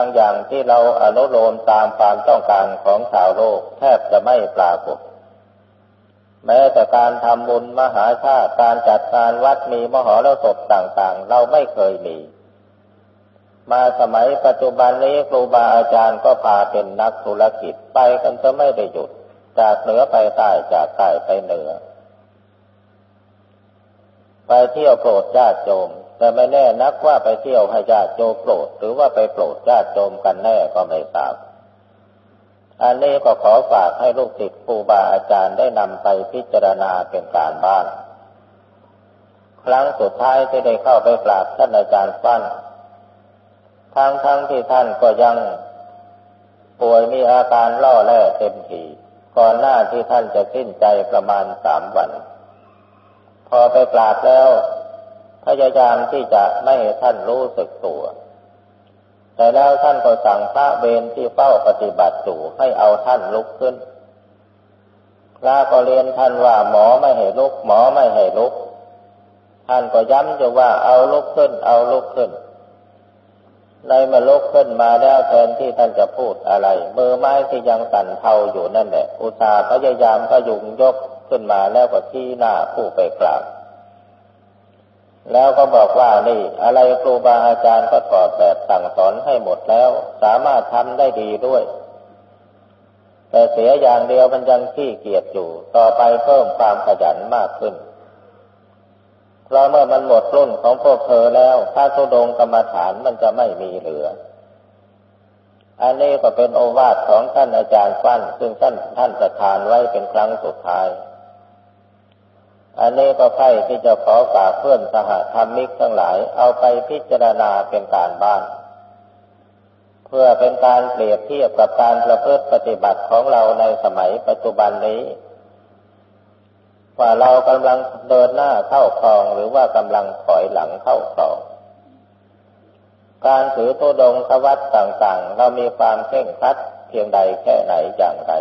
บางอย่างที่เราอนุโลมตามความต้องการของชาวโลกแทบจะไม่ปรากฏ แม้แต่การทำบุญมหาชาติการจัดการวัดมีมหรสพต่างๆ เราไม่เคยมี มาสมัยปัจจุบันนี้ครูบาอาจารย์ก็พาเป็นนักธุรกิจไปกันจะไม่ได้หยุด จากเหนือไปใต้จากใต้ไปเหนือ ไปเที่ยวโปรดญาติโยมแต่ไม่แน่นักว่าไปเที่ยวให้ญาติโยมโปรด หรือว่าไปโปรดญาติโยมกันแน่ก็ไม่ทราบอันนี้ก็ขอฝากให้ลูกศิษย์ครูบาอาจารย์ได้นำไปพิจารณาเป็นการบ้าน ครั้งสุดท้ายที่ได้เข้าไปกราบท่านอาจารย์ฟั่นทั้งทั้งที่ท่านก็ยังป่วยมีอาการล่อแร่เต็มทีก่อนหน้าที่ท่านจะสิ้นใจประมาณสามวัน พอไปกราบแล้ว พยายามที่จะไม่ให้ท่านรู้สึกตัว แต่แล้วท่านก็สั่งพระเบนที่เฝ้าปฏิบัติอยู่ให้เอาท่านลุกขึ้นพระก็เรียนท่านว่าหมอไม่ให้ลุก หมอไม่ให้ลุก ท่านก็ย้ำอยู่ว่าเอาลุกขึ้น เอาลุกขึ้น ในมาลุกขึ้นมาแล้วแทนที่ท่านจะพูดอะไรมือไม้ที่ยังสั่นเทาอยู่นั่นแหละอุตส่าห์พยายามพยุงยก ขึ้นมาแล้วก็ที่หน้าผู้ไปกราบแล้วก็บอกว่านี่อะไรครูบาอาจารย์ก็ถอดแบบสั่งสอนให้หมดแล้ว สามารถทำได้ดีด้วย แต่เสียอย่างเดียวมันยังขี้เกียจอยู่ ต่อไปเพิ่มความขยันมากขึ้นเพราะเมื่อมันหมดรุ่นของพวกเธอแล้วพระธุดงกรรมฐานมันจะไม่มีเหลือ อันนี้ก็เป็นโอวาทของท่านอาจารย์ฟั่น ซึ่งท่านท่านประทานไว้เป็นครั้งสุดท้าย อันนี้ก็ใครที่จะขอฝากเพื่อนสหธรรมิกทั้งหลาย เอาไปพิจารณาเป็นการบ้าน เพื่อเป็นการเปรียบเทียบกับการประพฤติปฏิบัติของเราในสมัยปัจจุบันนี้ ว่าเรากำลังเดินหน้าเข้าคลองหรือว่ากำลังถอยหลังเข้าคลอง การถือตัวดงขวัตต่างๆ เรามีความเข่งคัดเพียงใดแค่ไหนอย่างไร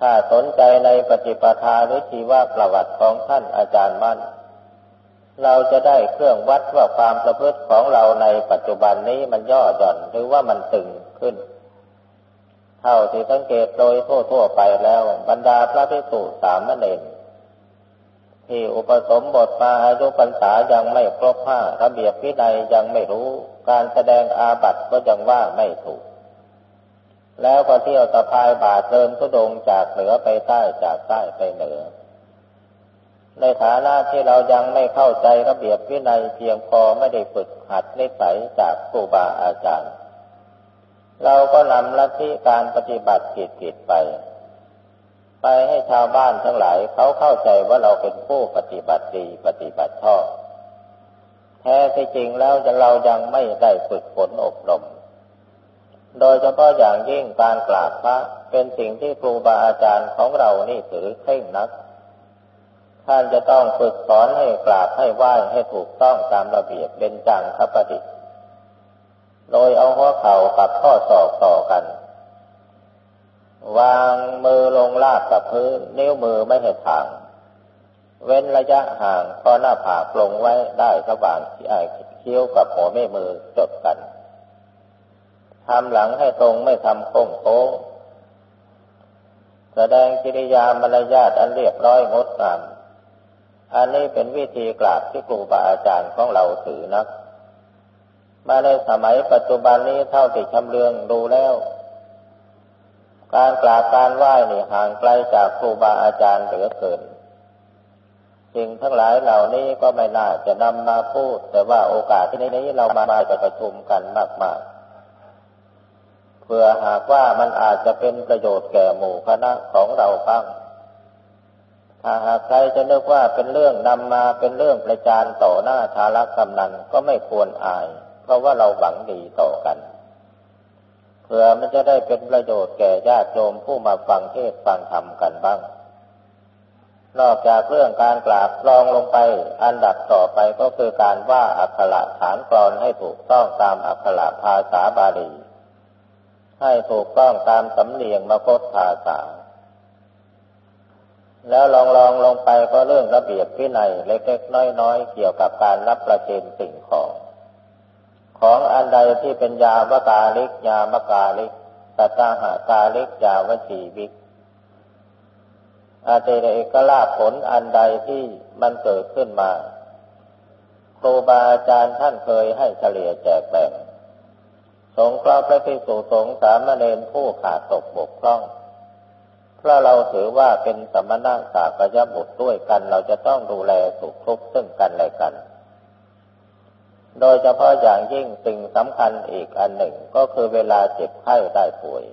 ถ้าสนใจในปฏิปทาหรือชีวประวัติของท่านอาจารย์มั่น เราจะได้เครื่องวัดว่าความประพฤติของเราในปัจจุบันนี้มันย่อหย่อนหรือว่ามันตึงขึ้น เท่าที่สังเกตโดยทั่วๆไปแล้ว บรรดาพระภิกษุสามเณรที่อุปสมบทมาอายุพรรษายังไม่ครบห้าระเบียบวินัยยังไม่รู้ การแสดงอาบัติก็ยังว่าไม่ถูก แล้วก็เที่ยวสะพายบาทเดินทุดงจากเหนือไปใต้จากใต้ไปเหนือ ในฐานะที่เรายังไม่เข้าใจระเบียบวินัยเพียงพอไม่ได้ฝึกหัดนิสัยจากครูบาอาจารย์ เราก็นำลัทธิการปฏิบัติกิจกิจไป ไปให้ชาวบ้านทั้งหลายเขาเข้าใจว่าเราเป็นผู้ปฏิบัติดีปฏิบัติชอบแท้ที่จริงแล้วเรายังไม่ได้ฝึกฝนอบรม โดยเฉพาะอย่างยิ่งการกราบพระเป็นสิ่งที่ครูบาอาจารย์ของเรานี่ถือเคร่งนัก ท่านจะต้องฝึกสอนให้กราบให้ไหว้ให้ถูกต้องตามระเบียบเป็นจังคปฏิโดยเอาหัวเข่ากับข้อศอกต่อกัน วางมือลงลาบกับพื้น นิ้วมือไม่ให้ทาง เว้นระยะห่างพอหน้าผากลงไว้ได้ระหว่างเคี้ยวกับหัวแม่มือจดกัน ทำหลังให้ตรงไม่ทำโค้งโค้งแสดงกิริยามารยาทอันเรียบร้อยงดงามอันนี้เป็นวิธีกราบที่ครูบาอาจารย์ของเราถือนักมาในสมัยปัจจุบันนี้เท่าที่ชำเลืองดูแล้ว การกราบการไหว้นี่ห่างไกลจากครูบาอาจารย์เหลือเกิน สิ่งทั้งหลายเหล่านี้ก็ไม่น่าจะนำมาพูด แต่ว่าโอกาสที่นี้เรามามาประชุมกันมากๆ เพื่อหากว่ามันอาจจะเป็นประโยชน์แก่หมู่คณะของเราบ้างถ้าหากใครจะนึกว่าเป็นเรื่องนำมาเป็นเรื่องประจานต่อหน้าชาลกำนันก็ไม่ควรอาย เพราะว่าเราหวังดีต่อกัน เพื่อมันจะได้เป็นประโยชน์แก่ญาติโยมผู้มาฟังเทศฟังธรรมกันบ้าง นอกจากเรื่องการกราบลองลงไป อันดับต่อไปก็คือการว่าอักขระฐานกรอนให้ถูกต้องตามอักขระภาษาบาลี ให้ถูกต้องตามสำเนียงมคตภาษา แล้วลองลองลงไปก็เรื่องระเบียบวินัยเล็กๆน้อยๆ เกี่ยวกับการรับประเคนสิ่งของ ของอันใดที่เป็นยาวกาลิก ยามกาลิกตัตาหากาลิกยาวชีวิกอาเตเอกลาผลอันใดที่มันเกิดขึ้นมา ครูบาอาจารย์ท่านเคยให้เฉลี่ยแจกแบ่ง สงเคราะห์พระภิกษุสงฆ์สามเณรผู้ขาดตกบกพร่อง เพราะเราถือว่าเป็นสมณะสากยบุตรด้วยกัน เราจะต้องดูแลสุขทุกข์ซึ่งกันและกัน โดยเฉพาะอย่างยิ่งสิ่งสำคัญอีกอันหนึ่งก็คือเวลาเจ็บไข้ได้ป่วย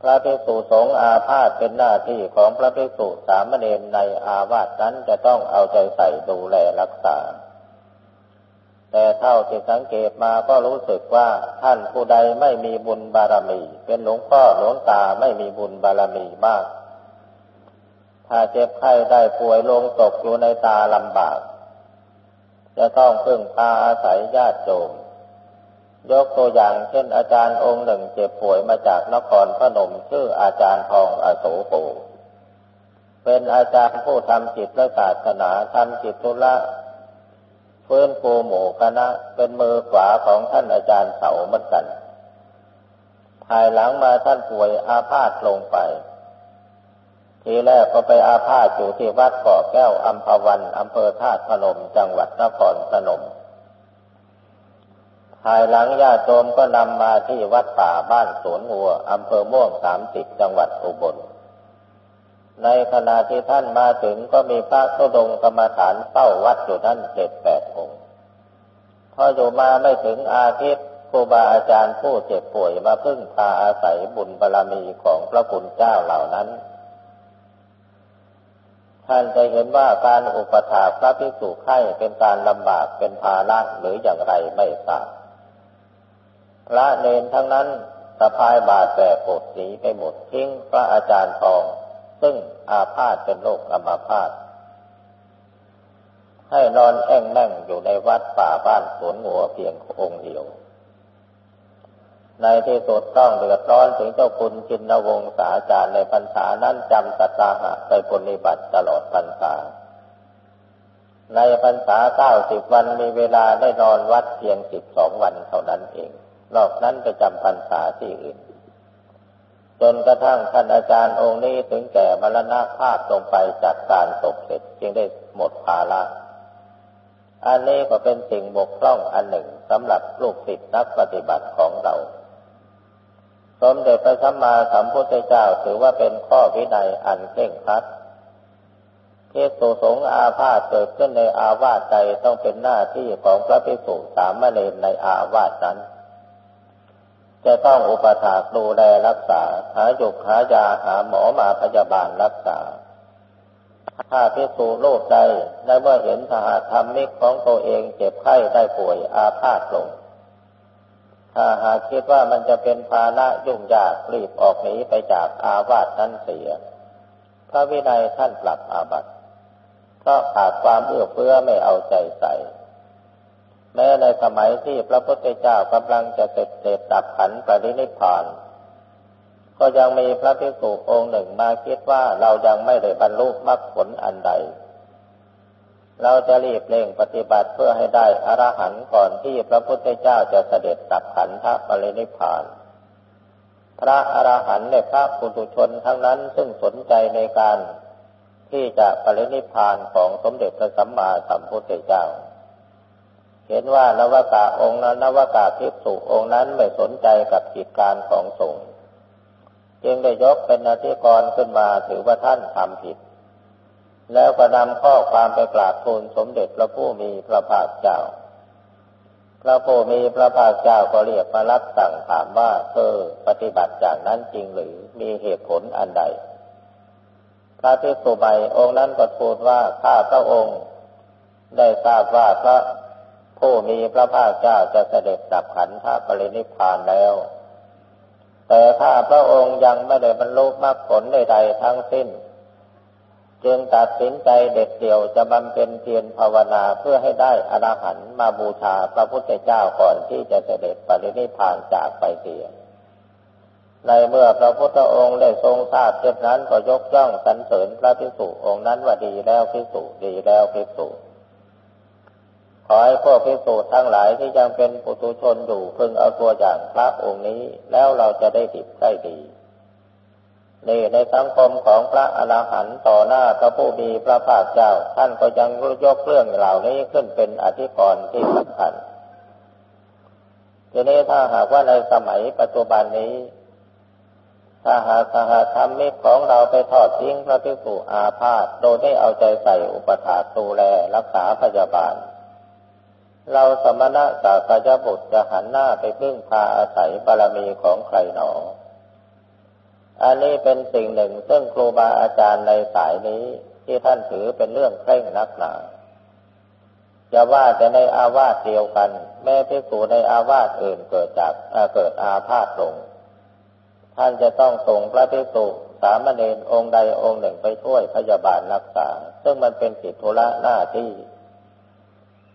พระภิกษุสงฆ์อาพาธเป็นหน้าที่ของพระภิกษุสามเณรในอาวาสนั้นจะต้องเอาใจใส่ดูแลรักษา แต่เท่าที่สังเกตมาก็รู้สึกว่าท่านผู้ใดไม่มีบุญบารมี เป็นหลวงพ่อหลวงตาไม่มีบุญบารมีมาก ถ้าเจ็บไข้ได้ป่วยลงตกอยู่ในตาลำบาก จะต้องพึ่งพาอาศัยญาติโยมยกตัวอย่างเช่นอาจารย์องค์หนึ่งเจ็บป่วยมาจากนครพนมชื่ออาจารย์ทองอโศโกเป็นอาจารย์ผู้ทำจิตและศาสนาทำจิตธุระ เฟื้นฟูหมู่คณะเป็นมือขวาของท่านอาจารย์เสาเหมือนกัน ภายหลังมาท่านป่วยอาพาธลงไป ทีแรกก็ไปอาพาธอยู่ที่วัดเกาะแก้วอัมพวันอำเภอธาตุพนมจังหวัดนครพนมภายหลังญาติโยมก็นำมาที่วัดป่าบ้านสวนงัวอำเภอม่วงสามสิบจังหวัดอุบล ในขณะที่ท่านมาถึงก็มีพระธุดงกรรมฐานเฝ้าวัดอยู่นั่นเจ็ดแป พออยู่มาไม่ถึงอาทิตย์ครูบาอาจารย์ผู้เจ็บป่วยมาพึ่งพาอาศัยบุญบารรมีของพระคุณเจ้าเหล่านั้น ท่านจะเห็นว่าการอุปถาพระภิกษุไข้เป็นการลำบากเป็นภาระหรืออย่างไรไม่ทราบพระเนนทั้งนั้นสะพายบาดแผลปวดสีไปหมดทิ้งพระอาจารย์ทอง ซึ่งอาพาธเป็นโรคอัมาพาธ ให้นอนแอ่งนั่งอยู่ในวัดป่าบ้านสวนหัวเพียงองค์เดียว ในที่สุดต้องเดือดร้อนถึงเจ้าคุณจินวงศาจารย์ในพรรษานั้นจำสัตาหะไปปฏิบัติตลอดพรรษา ในพรรษาเก้าสิบวันมีเวลาได้นอนวัดเพียงสิบสองวันเท่านั้นเอง นอกนั้นไปจำพรรษาที่อื่นจนกระทั่งท่านอาจารย์องค์นี้ถึงแก่มรณภาพลงไปจากการตกเสร็จจึงได้หมดภาระ อันนี้ก็เป็นสิ่งบกพร่องอันหนึ่งสำหรับลูกศิษย์นักปฏิบัติของเรา สมเด็จพระสัมมาสัมพุทธเจ้าถือว่าเป็นข้อวินัยอันเคร่งครัดเทศสงอาพาธเกิดขึ้นในอาวาสใดต้องเป็นหน้าที่ของพระภิกษุสามเณรในอาวาสนั้น จะต้องอุปถากดูแลรักษา หาหยุกหายาหาหมอมาพยาบาลรักษา ถ้าพิสูโลกใดในเมื่อเห็นสหธรรมิกของตัวเองเจ็บไข้ได้ป่วยอาพาธลง ถ้าหากคิดว่ามันจะเป็นภาระยุ่งยากรีบออกหนีไปจากอาวาสนั้นเสีย พระวินัยท่านปรับอาบัติเพราะขาดความเอื้อเฟื้อไม่เอาใจใส่ แม้ในสมัยที่พระพุทธเจ้ากำลังจะเสร็จเสร็จดับขันปรินิพพาน ก็ยังมีพระภิกษุองค์หนึ่งมาคิดว่าเรายังไม่ได้บรรลุมรรคผลอันใด เราจะรีบเร่งปฏิบัติเพื่อให้ได้อรหันต์ก่อนที่พระพุทธเจ้าจะเสด็จดับขันธปรินิพพาน พระอรหันต์ในพระปุถุชนทั้งนั้นซึ่งสนใจในการที่จะปรินิพพานของสมเด็จพระสัมมาสัมพุทธเจ้า เห็นว่านวากาองค์นั้นนวากาภิกษุองค์นั้นไม่สนใจกับกิจการของสงฆ์ จึงได้ยกเป็นอธิกรขึ้นมาถือว่าท่านทำผิด แล้วก็นำข้อความไปกราบทูลสมเด็จพระผู้มีพระภาคเจ้า พระผู้มีพระภาคเจ้าก็เรียกมารับสั่งถามว่าเธอปฏิบัติจากนั้นจริงหรือมีเหตุผลอันใด พระภิกษุใหม่องค์นั้นก็ทูลว่าข้าพระองค์ ได้ทราบว่าพระผู้มีพระภาคเจ้าจะเสด็จดับขันธปรินิพานแล้ว พระองค์ยังไม่ได้บรรลุมรรคผลใดๆทั้งสิ้น จึงตัดสินใจเด็ดเดี่ยวจะบำเพ็ญเพียรภาวนาเพื่อให้ได้อรหันต์มาบูชาพระพุทธเจ้าก่อนที่จะเสด็จปรินิพานจากไปเสียในเมื่อพระพุทธองค์ได้ทรงทราบเช่นนั้นก็ยกย่องสรรเสริญพระภิกษุองค์นั้นว่าดีแล้วภิกษุดีแล้วภิกษุ ให้พวกพิสูจน์ทั้งหลายที่ยังเป็นปุถุชนอยู่พึงเอาตัวอย่างพระองค์นี้ แล้วเราจะได้ดิบได้ดีนี่ในสังคมของพระอรหันต์ต่อหน้าพระผู้มีพระภาคเจ้า ท่านก็ยังยกเรื่องเหล่านี้ขึ้นเป็นอธิกรณ์ที่สำคัญทีนี้ถ้าหากว่าในสมัยปัจจุบันนี้ ถ้าหากสหธรรมิกของเราไปทอดทิ้งพระภิกษุอาพาธโดยไม่เอาใจใส่อุปถาดูแลรักษาพยาบาล เราสมณะสากยบุตรจะหันหน้าไปพึ่งพาอาศัยบารมีของใครหนอ อันนี้เป็นสิ่งหนึ่งซึ่งครูบาอาจารย์ในสายนี้ที่ท่านถือเป็นเรื่องเคร่งนักหนาจะว่าแต่ในอาวาสเดียวกัน แม้พิสูจในอาวาสอื่นเกิดจากเกิดอาพาธลงท่านจะต้องส่งพระภิกษุสามเณรองค์ใดองค์หนึ่งไปช่วยพยาบาลรักษา ซึ่งมันเป็นกิจธุระหน้าที่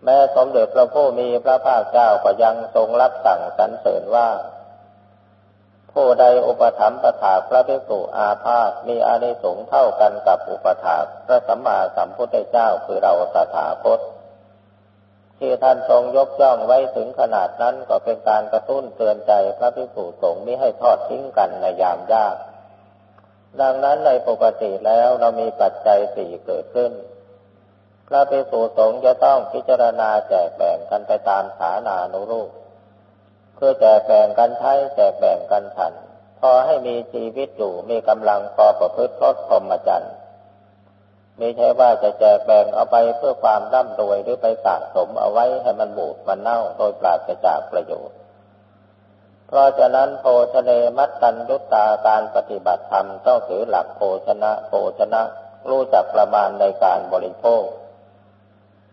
แม้สมเด็จพระผู้มีพระภาคเจ้าก็ยังทรงรับสั่งสรรเสริญว่า ผู้ใดอุปถัมภ์ประถาพระภิกษุอาพาธมีอานิสงส์เท่ากันกับอุปถาพระสัมมาสัมพุทธเจ้าคือเราตถาคตที่ท่านทรงยกย่องไว้ถึงขนาดนั้นก็เป็นการกระตุ้นเตือนใจพระภิกษุสงฆ์ไม่ให้ทอดทิ้งกันในยามยาก ดังนั้นในปกติแล้วเรามีปัจจัยสี่เกิดขึ้น พระภิกษุสงฆ์จะต้องพิจารณาแจกแบ่งกันไปตามฐานานุรูป เพื่อแจกแบ่งกันใช้แจกแบ่งกันฉัน พอให้มีชีวิตอยู่มีกำลังพอประพฤติรดพรหมจรรย์ไม่ใช่ว่าจะแจกแบ่งเอาไปเพื่อความร่ำรวยหรือไปสะสมเอาไว้ให้มันบูดมันเน่าโดยปราศจากประโยชน์ เพราะฉะนั้นโภชเนมัตตัญยุตตาการปฏิบัติธรรมต้องถือหลักโภชนะโภชนะรู้จักประมาณในการบริโภค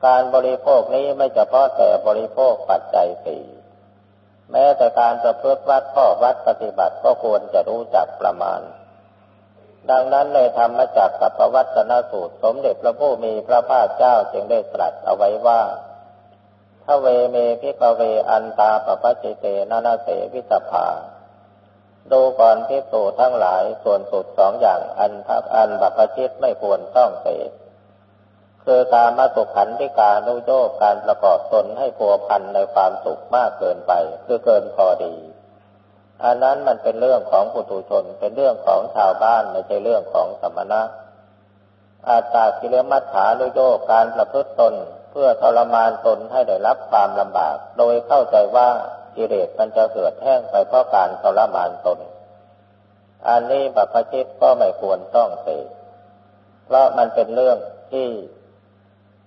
การบริโภคนี้ไม่เฉพาะแต่บริโภคปัจจัยสี่แม้แต่การประพฤติวัดข้อวัดปฏิบัติก็ควรจะรู้จักประมาณ ดังนั้นในธรรมจักรกับปวัตนสูตร สมเด็จพระผู้มีพระภาคเจ้าจึงได้ตรัสเอาไว้ว่าทเวเมพิกเวอันตาปปัจิเตนานาเสวิสภา ดูก่อนพิสูทั้งหลายส่วนสุดสองอย่างอันทักอันบัพชิตไม่ควรต้องเสพ คือการมาสุขขันธิการนุโยกการประกอบตนให้พัวพันในความสุขมากเกินไป คือเกินพอดี อันนั้นมันเป็นเรื่องของปุถุชน เป็นเรื่องของชาวบ้านไม่ใช่เรื่องของสมณะ อาตากิเลมัฏฐานุโยกการประพฤติตน เพื่อทรมานตนให้ได้รับความลำบาก โดยเข้าใจว่ากิเลสมันจะเกิดแห้งไปเพราะการทรมานตน อันนี้บัพชิตก็ไม่ควรต้องเสพเพราะมันเป็นเรื่องที่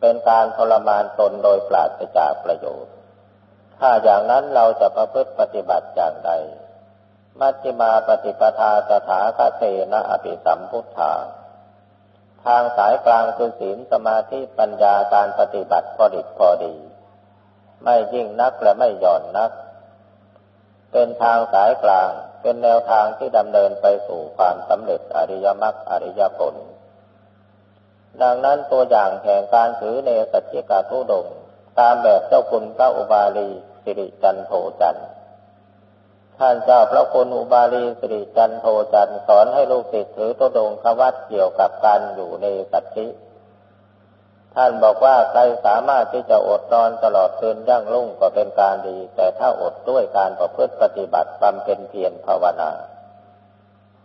เป็นการทรมานตนโดยปราศจากประโยชน์ ถ้าอย่างนั้นเราจะประพฤติปฏิบัติอย่างใด มัชฌิมาปฏิปทาสถาคเตนะอภิสัมพุทธา ทางสายกลางคือศีลสมาธิปัญญาการปฏิบัติพอดิบพอดี ไม่ยิ่งนักและไม่หย่อนนัก เป็นทางสายกลาง เป็นแนวทางที่ดำเนินไปสู่ความสำเร็จอริยมรรคอริยผล ดังนั้นตัวอย่างแห่งการถือเนสัจจกาทุดง ตามแบบเจ้าคุณพระอุบาลีสิริจันโทจันท่านเจ้าพระคุณอุบาลีสิริจันโทจันสอนให้ลูกศิษย์ถือตัวดงควัดเกี่ยวกับการอยู่ในสัตติท่านบอกว่าใครสามารถที่จะอดนอนตลอดคืนยั่งรุ่งก็เป็นการดี แต่ถ้าอดด้วยการประพฤติปฏิบัติบำเพ็ญเพียรภาวนา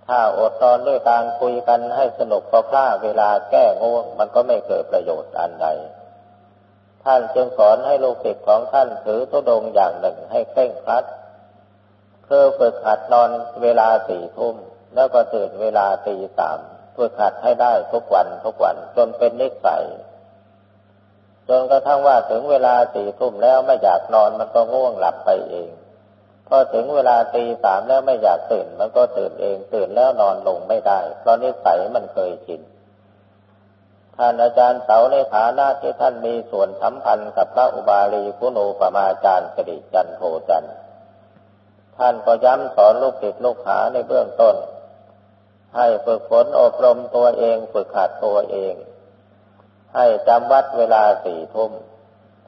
ถ้าอดนอนด้วยการคุยกันให้สนุกพอพลาเวลาแก้ง่วงมันก็ไม่เกิดประโยชน์อันใด ท่านจึงสอนให้ลูกศิษย์ของท่านถือตัวดงอย่างหนึ่งให้เคร่งครัดคือฝึกหัดนอนเวลาสี่ทุ่มแล้วก็ตื่นเวลาตีสามฝึกหัดให้ได้ทุกวันทุกวันจนเป็นนิสัยจนกระทั่งว่าถึงเวลาสี่ทุ่มแล้วไม่อยากนอนมันก็ง่วงหลับไปเอง พอถึงเวลาตีสามแล้วไม่อยากตื่น มันก็ตื่นเองตื่นแล้วนอนลงไม่ได้ เพราะนิสัยมันเคยชินท่านอาจารย์เสาในฐานะที่ท่านมีส่วนสัมพันธ์กับพระอุบาลีคุโนปมาจารย์สิริจันโทจันท่านก็ย้ำสอนลูกศิษย์ลูกหาในเบื้องต้น ให้ฝึกฝนอบรมตัวเองฝึกหัดตัวเอง ให้จำวัดเวลาสี่ทุ่ม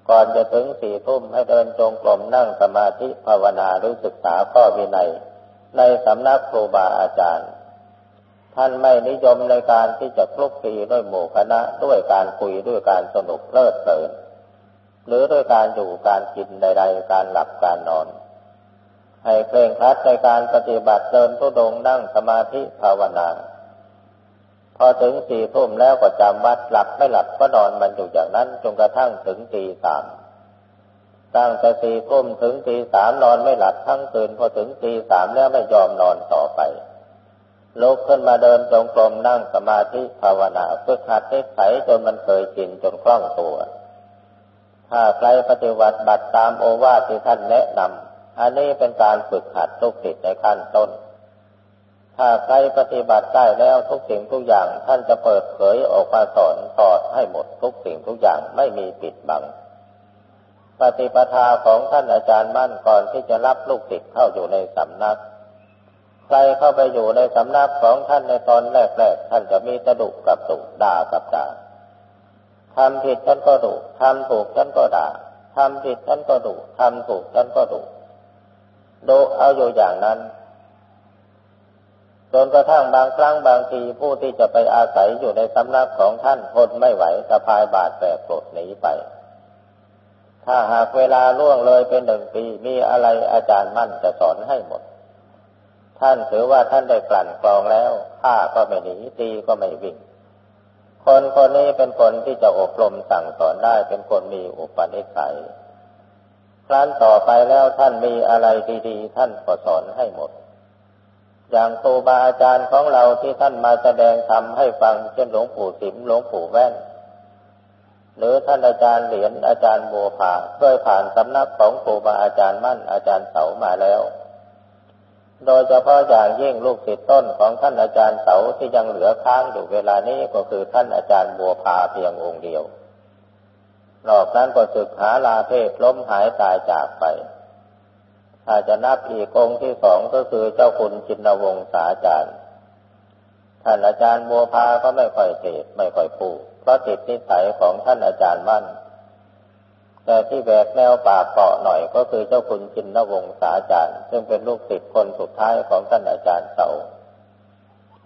ก่อนจะถึงสี่ทุ่มให้เดินจงกรมนั่งสมาธิภาวนาหรือศึกษาข้อวินัย ในสำนักครูบาอาจารย์ ท่านไม่นิยมในการที่จะคลุกคลีด้วยหมู่คณะด้วยการคุยด้วยการสนุกเลิดเพลินหรือด้วยการอยู่การกินใดๆการหลับการนอน ให้เคร่งครัดในการปฏิบัติเดินทุดงนั่งสมาธิภาวนา พอถึงสี่ทุ่มแล้วก็จำวัดหลับไม่หลับก็นอนมันอยู่อย่างนั้นจนกระทั่งถึงตีสามตั้งแต่สี่ทุ่มถึงตีสามนอนไม่หลับทั้งคืนพอถึงตีสามแล้วไม่ยอมนอนต่อไปลุกขึ้นมาเดินจงกรมนั่งสมาธิภาวนาฝึกหัดนิสัยจนมันเคยชินจนคล่องตัว ถ้าใครปฏิบัติบัตรตามโอวาทที่ท่านแนะนำอันนี้เป็นการฝึกหัดทุกติดในขั้นต้น ถ้าใครปฏิบัติได้แล้วทุกสิ่งทุกอย่าง ท่านจะเปิดเผยออกมาสอนสอดให้หมดทุกสิ่งทุกอย่างไม่มีปิดบัง ปฏิปทาของท่านอาจารย์มั่นก่อนที่จะรับลูกศิษย์เข้าอยู่ในสำนัก ใครเข้าไปอยู่ในสำนักของท่านในตอนแรกๆท่านจะมีตะดุกับตุด่ากับด่าทำผิดท่านก็ดุทำถูกท่านก็ด่าทำผิดท่านก็ดุทำถูกท่านก็ดุดุเอาอยู่อย่างนั้น จนกระทั่งบางครั้งบางทีผู้ที่จะไปอาศัยอยู่ในสำนักของท่านทนไม่ไหวสะพายบาดแผลปลดหนีไป ถ้าหากเวลาล่วงเลยเป็นหนึ่งปีมีอะไรอาจารย์มั่นจะสอนให้หมด ท่านถือว่าท่านได้กลั่นกรองแล้วฆ่าก็ไม่หนีตีก็ไม่วิ่ง คนคนนี้เป็นคนที่จะอบรมสั่งสอนได้เป็นคนมีอุปนิสัยครั้นต่อไปแล้วท่านมีอะไรดี ๆ ท่านก็สอนให้หมด อย่างครูบาอาจารย์ของเราที่ท่านมาแสดงธรรมให้ฟังเช่นหลวงปู่สิมหลวงปู่แว่น หรือท่านอาจารย์เหรียญอาจารย์บัวผาเคยผ่านสำนักของครูบาอาจารย์มั่นอาจารย์เสามาแล้ว โดยเฉพาะอย่างยิ่งลูกศิษย์ต้นของท่านอาจารย์เสาที่ยังเหลือค้างอยู่เวลานี้ก็คือท่านอาจารย์บัวผาเพียงองค์เดียวนอกนั้นก็ศึกหาลาเพศล้มหายตายจากไป ถ้าจะนับอีกองค์ที่สองก็คือเจ้าคุณจินวงศาจารย์ ท่านอาจารย์บัวพาก็ไม่ค่อยเทศไม่ค่อยพูดเพราะติดนิสัยของท่านอาจารย์มั่น แต่ที่แบกแนวปากเกาะหน่อยก็คือเจ้าคุณจินวงศาจารย์ ซึ่งเป็นลูกศิษย์คนสุดท้ายของท่านอาจารย์เสา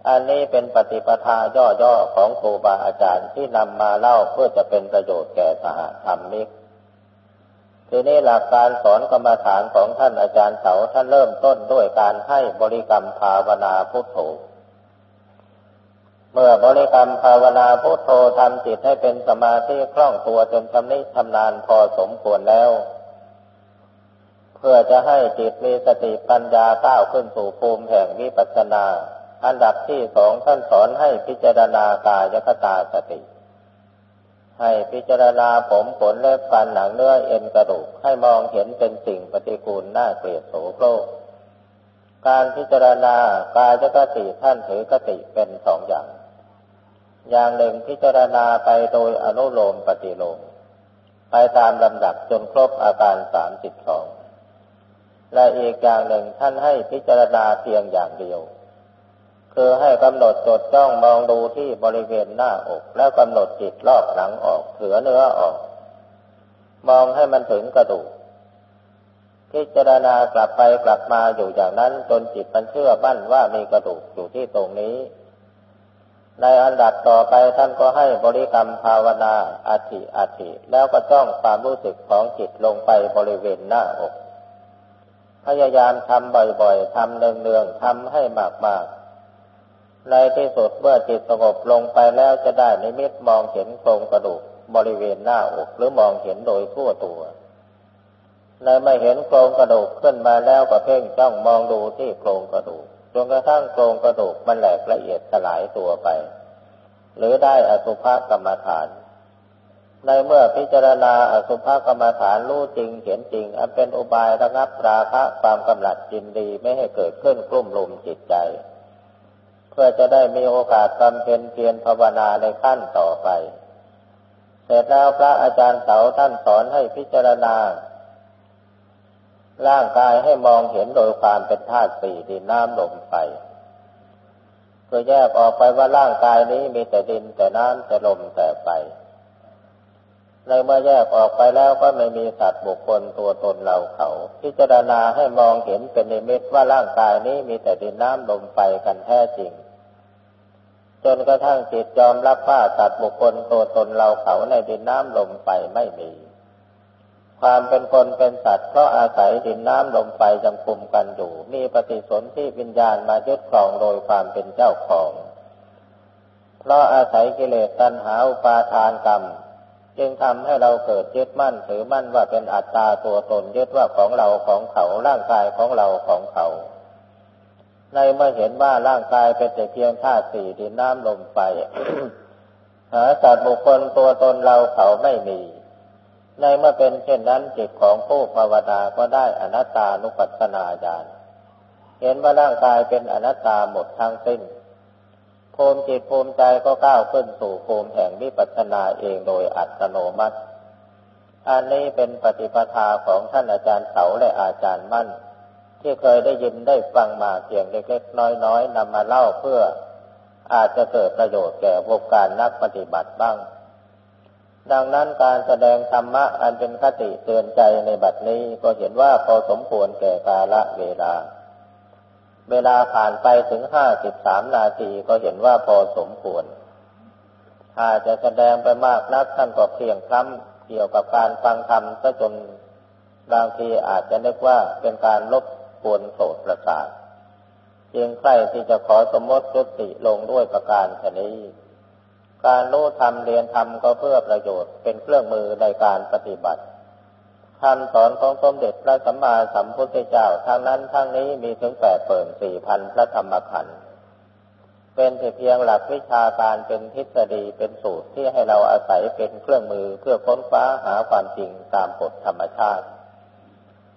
อันนี้เป็นปฏิปทาย่อๆของครูบาอาจารย์ที่นำมาเล่าเพื่อจะเป็นประโยชน์แก่สหธรรมิก ทีนี้หลักการสอนกรรมฐานของท่านอาจารย์เสาท่านเริ่มต้นด้วยการให้บริกรรมภาวนาพุทโธ เมื่อบริกรรมภาวนาพุทโธทำจิตให้เป็นสมาธิคล่องตัวจนชำนิชำนาญพอสมควรแล้ว เพื่อจะให้จิตมีสติปัญญาก้าวขึ้นสู่ภูมิแห่งวิปัสสนา อันดับที่สองท่านสอนให้พิจารณากายคตาสติ ให้พิจารณาผมขนเล็บฟันหนังเนื้อเอ็นกระดูกให้มองเห็นเป็นสิ่งปฏิกูลน่าเกลียดโสโครกการพิจารณากายกติท่านถือกติเป็นสองอย่าง อย่างหนึ่งพิจารณาไปโดยอนุโลมปฏิโลม ไปตามลำดับจนครบอาการสามสิบสองและอีกอย่างหนึ่งท่านให้พิจารณาเพียงอย่างเดียว คือให้กำหนดจดจ้องมองดูที่บริเวณหน้าอก แล้วกำหนดจิตรอบหลังออกเถือเนื้อออก มองให้มันถึงกระดูกพิจารณากลับไปกลับมาอยู่อย่างนั้นจนจิตมันเชื่อบั้นว่ามีกระดูกอยู่ที่ตรงนี้ ในอันดับต่อไปท่านก็ให้บริกรรมภาวนาอาธิอาธิแล้วก็จ้องความรู้สึกของจิตลงไปบริเวณหน้าอก พยายามทำบ่อยๆทำเนืองๆทำให้มากๆ ในที่สุดเมื่อจิตสงบลงไปแล้วจะได้นิมิตมองเห็นโครงกระดูกบริเวณหน้าอกหรือมองเห็นโดยทั่วตัวในไม่เห็นโครงกระดูกขึ้นมาแล้วก็เพ่งจ้องมองดูที่โครงกระดูกจนกระทั่งโครงกระดูกมันแหลกละเอียดสลายตัวไป หรือได้อสุภกรรมฐาน ในเมื่อพิจารณาอสุภกรรมฐานรู้จริงเห็นจริง อันเป็นอุบายระงับราคะความกำหนัดจินดีไม่ให้เกิดขึ้นกลุ่มลุมจิตใจ เพื่อจะได้มีโอกาสบำเพ็ญเพียรภาวนาในขั้นต่อไป เสร็จแล้วพระอาจารย์เสาท่านสอนให้พิจารณา ร่างกายให้มองเห็นโดยความเป็นธาตุสี่ดินน้ำลมไฟเพื่อแยกออกไปว่าร่างกายนี้มีแต่ดินแต่น้ำแต่ลมแต่ไฟ ในเมื่อแยกออกไปแล้วก็ไม่มีสัตว์บุคคลตัวตนเราเขา พิจารณาให้มองเห็นเป็นนิมิตว่าร่างกายนี้มีแต่ดินน้ำลมไฟกันแท้จริง จนกระทั่งจิตยอมรับว่าสัตว์บุคคลตัวตนเราเขาในดินน้ำลมไฟไม่มี ความเป็นคนเป็นสัตว์เพราะอาศัยดินน้ำลมไฟจำคุมกันอยู่ มีปฏิสนธิวิญญาณมายึดครองโดยความเป็นเจ้าของ เพราะอาศัยกิเลสตัณหาอุปาทานกรรม จึงทำให้เราเกิดยึดมั่นถือมั่นว่าเป็นอัตตาตัวตนยึดว่าของเราของเขาร่างกายของเราของเขา ในเมื่อเห็นว่าร่างกายเป็นแต่เพียงธาตุสี่ดินน้ำลมไฟหาสัตว์บุคคลตัวตนเราเขาไม่มี ในเมื่อเป็นเช่นนั้นจิตของผู้ภาวนาก็ได้อนัตตานุปัสสนาญาณเห็นว่าร่างกายเป็นอนัตตาหมดทั้งสิ้น ภูมิจิตภูมิใจก็ก้าวขึ้นสู่ภูมิแห่งวิปัสสนาเองโดยอัตโนมัติ อันนี้เป็นปฏิปทาของท่านอาจารย์เสาและอาจารย์มั่น ที่เคยได้ยินได้ฟังมาเพียงเล็กๆน้อยๆนำมาเล่าเพื่ออาจจะเกิดประโยชน์แก่วงการนักปฏิบัติบ้าง ดังนั้นการแสดงธรรมะอันเป็นคติเตือนใจในบัดนี้ก็เห็นว่าพอสมควรแก่กาละเวลา เวลาผ่านไปถึงห้าสิบสามนาทีก็เห็นว่าพอสมควร ถ้าจะแสดงไปมากนักท่านก็เพียงคำเกี่ยวกับการฟังธรรมซะจนบางทีอาจจะนึกว่าเป็นการลบกวนโสดประสาทจึงใครที่จะขอสมมติจุติลงด้วยประการชนี้ การรู้ธรรมเรียนธรรมก็เพื่อประโยชน์เป็นเครื่องมือในการปฏิบัติ คำสอนของสมเด็จพระสัมมาสัมพุทธเจ้าทางนั้นทางนี้มีถึงแปดเปิ่นสี่พันพระธรรมขันธ์เป็นเพียงหลักวิชาการเป็นทฤษฎีเป็นสูตรที่ให้เราอาศัยเป็นเครื่องมือเพื่อค้นคว้าหาความจริงตามกฎธรรมชาติ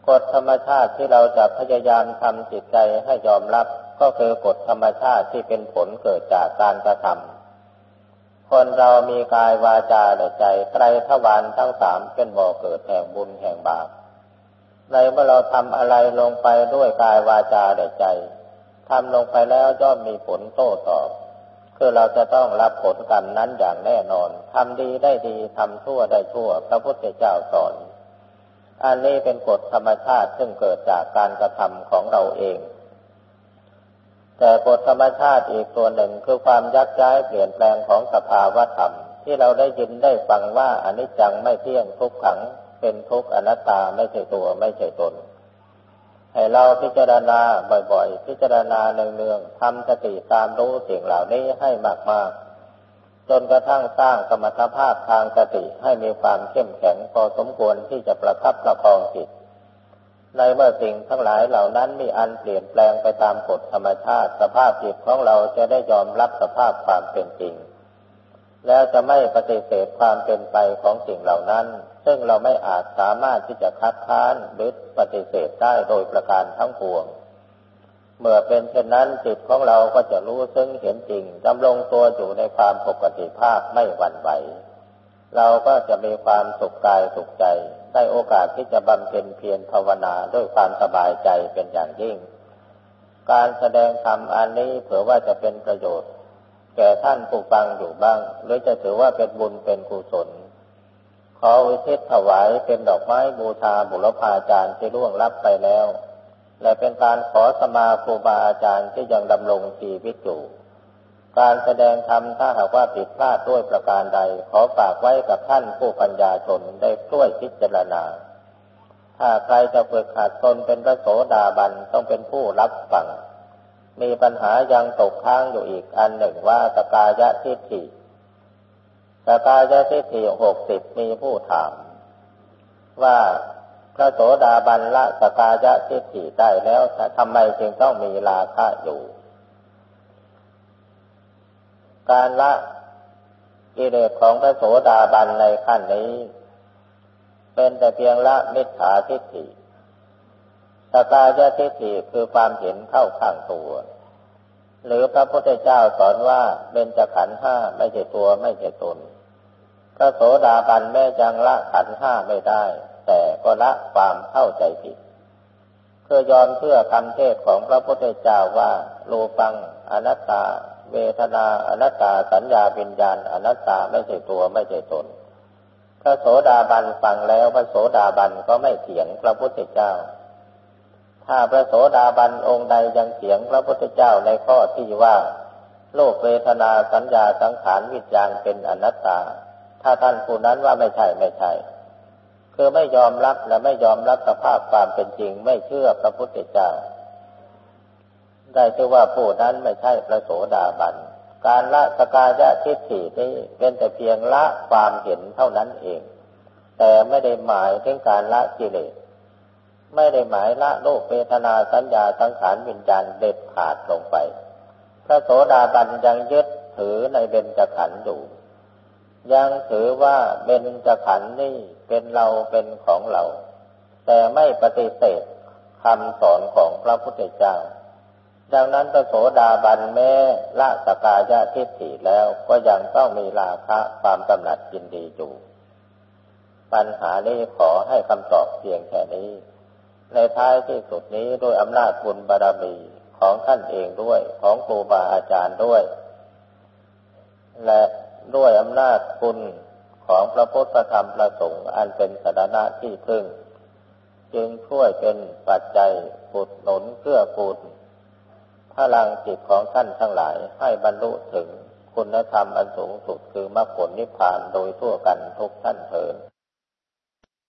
กฎธรรมชาติที่เราจะพยายามทำจิตใจให้ยอมรับก็คือกฎธรรมชาติที่เป็นผลเกิดจากการกระทำ คนเรามีกายวาจาและใจไตรทวารทั้งสามเป็นบ่อเกิดแห่งบุญแห่งบาปในเมื่อเราทำอะไรลงไปด้วยกายวาจาและใจทำลงไปแล้วย่อมมีผลโต้ตอบ คือเราจะต้องรับผลกรรมนั้นอย่างแน่นอนทำดีได้ดีทำชั่วได้ชั่ว พระพุทธเจ้าสอน อันนี้เป็นกฎธรรมชาติซึ่งเกิดจากการกระทำของเราเอง แต่กฎธรรมชาติอีกตัวหนึ่งคือความยักย้ายเปลี่ยนแปลงของสภาวะธรรม ที่เราได้ยินได้ฟังว่าอนิจจังไม่เที่ยงทุกขัง เป็นทุกอนัตตาไม่ใช่ตัวไม่ใช่ตน ให้เราพิจารณาบ่อยๆ พิจารณาเนืองๆทำสติตามรู้สิ่งเหล่านี้ให้มากๆจนกระทั่งสร้างสมรรถภาพทางสติให้มีความเข้มแข็งพอสมควรที่จะประคับประคองจิต ในเมื่อสิ่งทั้งหลายเหล่านั้นมีอันเปลี่ยนแปลงไปตามกฎธรรมชาติ สภาพจิตของเราจะได้ยอมรับสภาพความเป็นจริง แล้วจะไม่ปฏิเสธความเป็นไปของสิ่งเหล่านั้น ซึ่งเราไม่อาจสามารถที่จะคัดค้านหรือปฏิเสธได้โดยประการทั้งปวง เมื่อเป็นเช่นนั้นจิตของเราก็จะรู้ซึ่งเห็นจริงดำรงตัวอยู่ในความปกติภาพไม่หวั่นไหว เราก็จะมีความสุขกายสุขใจ ได้โอกาสที่จะบำเพ็ญเพียรภาวนาด้วยความสบายใจเป็นอย่างยิ่ง การแสดงธรรมอันนี้เผื่อว่าจะเป็นประโยชน์ แก่ท่านผู้ฟังอยู่บ้าง หรือจะถือว่าเป็นบุญเป็นกุศล ขอวิเทศถวายเป็นดอกไม้บูชาบุรพาจารย์ที่ล่วงลับไปแล้ว และเป็นการขอสมาครูบาอาจารย์ที่ยังดำรงชีวิตอยู่ การแสดงธรรมถ้าหากว่าผิดพลาดด้วยประการใด ขอฝากไว้กับท่านผู้ปัญญาชนได้ช่วยพิจารณา ถ้าใครจะฝึกหัดตนเป็นพระโสดาบันต้องเป็นผู้รับฟัง มีปัญหายังตกค้างอยู่อีกอันหนึ่งว่าสกายะทิฏฐิสกายะทิฏฐิหกสิบมีผู้ถาม ว่าพระโสดาบันละสกายะทิฏฐิได้แล้วทำไมจึงต้องมีราคะอยู่ การละกิเลสของพระโสดาบันในขั้นนี้ เป็นแต่เพียงละมิจฉาทิฏฐิสกายทิฏฐิคือความเห็นเข้าข้างตัว หรือพระพุทธเจ้าสอนว่าเป็นจะขันห้าไม่ใช่ตัวไม่ใช่ตนพระโสดาบันแม้ยังละขันห้าไม่ได้ แต่ก็ละความเข้าใจผิดเพื่อยอมเชื่อคำเทศของพระพุทธเจ้าว่าโลปังอนัตตา เวทนาอนัตตาสัญญาวิญญาณอนัตตาไม่ใช่ตัวไม่ใช่ตน พระโสดาบันฟังแล้วพระโสดาบันก็ไม่เถียงพระพุทธเจ้า ถ้าพระโสดาบันองค์ใดยังเถียงพระพุทธเจ้าในข้อที่ว่า โลกเวทนาสัญญาสังขารวิญญาณเป็นอนัตตา ถ้าท่านผู้นั้นว่าไม่ใช่ไม่ใช่คือไม่ยอมรับและไม่ยอมรับสภาพความเป็นจริงไม่เชื่อพระพุทธเจ้า ได้ชื่อว่าผู้นั้นไม่ใช่พระโสดาบัน การละสกายะทิฏฐินี้เป็นแต่เพียงละความเห็นเท่านั้นเอง แต่ไม่ได้หมายถึงการละกิเลส ไม่ได้หมายละโลกเวทนาสัญญาสังขารวิญญาณเด็ดขาดลงไป พระโสดาบันยังยึดถือในเบญจขันธ์อยู่ ยังถือว่าเบญจขันธ์นี่เป็นเราเป็นของเรา แต่ไม่ปฏิเสธคำสอนของพระพุทธเจ้า ดังนั้นพระโสดาบันแม้ละสกายะทิฏฐิแล้วก็ยังต้องมีราคะความกำหนัดยินดีอยู่ ปัญหานี้ขอให้คำตอบเพียงแค่นี้ ในท้ายที่สุดนี้ด้วยอำนาจบุญบารรมีของท่านเองด้วยของครูบาอาจารย์ด้วย และด้วยอำนาจคุณของพระพุทธธรรมประสงค์อันเป็นสถานะที่พึ่ง จึงช่วยเป็นปัจจัยปุดหนุนเกื้อกูล พลังจิตของท่านทั้งหลายให้บรรลุถึงคุณธรรมอันสูงสุดคือมรรคผลนิพพานโดยทั่วกันทุกท่านเถิด